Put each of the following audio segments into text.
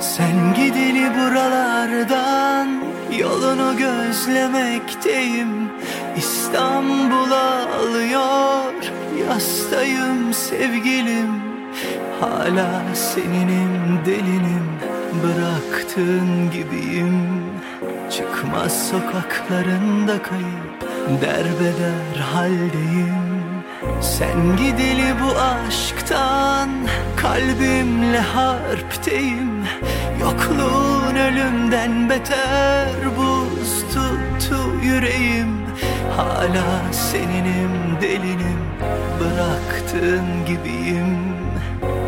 Sen gideli buralardan Yolunu gözlemekteyim. İstanbul'a alıyor Yastayım sevgilim. Hala seninim delinim Bıraktığın gibiyim. Çıkmaz sokaklarında kayıp Derbeder haldeyim. Sen gideli bu aşktan Kalbimle harpteyim Yokluğun ölümden beter Buz tuttu yüreğim. Hala seninim delinim Bıraktığın gibiyim.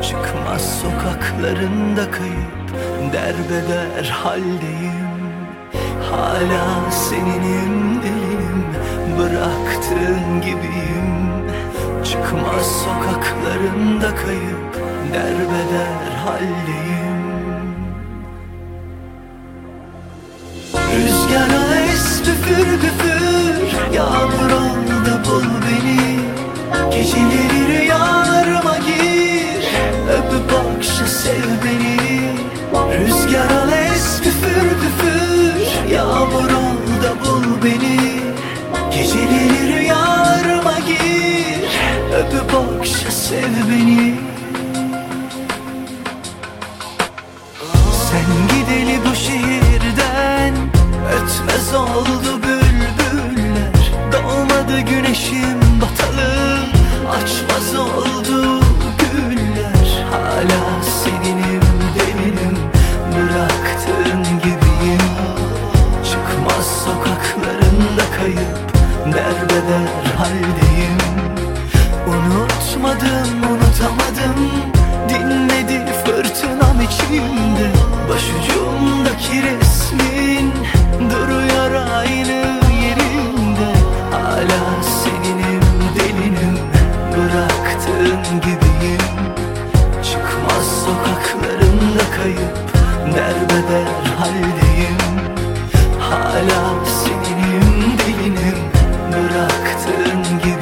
Çıkmaz sokaklarında kayıp Derbeder haldeyim. Hala seninim delinim Bıraktığın gibiyim. Çıkmaz sokaklarında kayıp Derbeder haldeyim Yağmur ol bul beni. Geceleri rüyalarıma gir. Öpüp okşa sev beni. Rüzgar al es püfür püfür Yağmur ol da bul beni. Geceleri rüyalarıma gir. Öpüp okşa sev beni. Sen gideli bu şehirden. Ötmez oldu bülbüller Unutmadım unutamadım. Dinmedi fırtınam içimde Başucumdaki resmin Duruyor aynı yerinde. Hala seninim delinim Bıraktığın gibiyim. Çıkmaz sokaklarında kayıp Derbeder haldeyim. Hala seninim delinim Bıraktığın gibiyim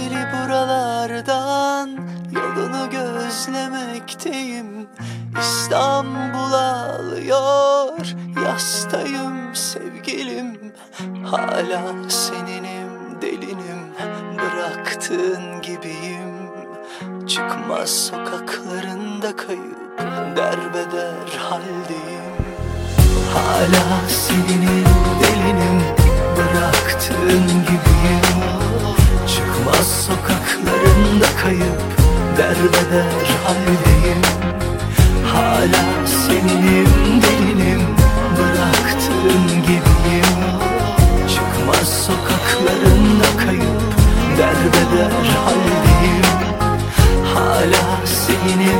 Gideli buralardan Yolunu gözlemekteyim. İstanbul'a alıyor Yastayım sevgilim. Hala seninim delinim Bıraktığın gibiyim. Çıkmaz sokaklarında kayıp Derbeder haldeyim. Hala seninim delinim Derbeder haldeyim. Hala seninim delinim Bıraktığın gibiyim. Çıkmaz sokaklarında kayıp Derbeder haldeyim. Hala seninim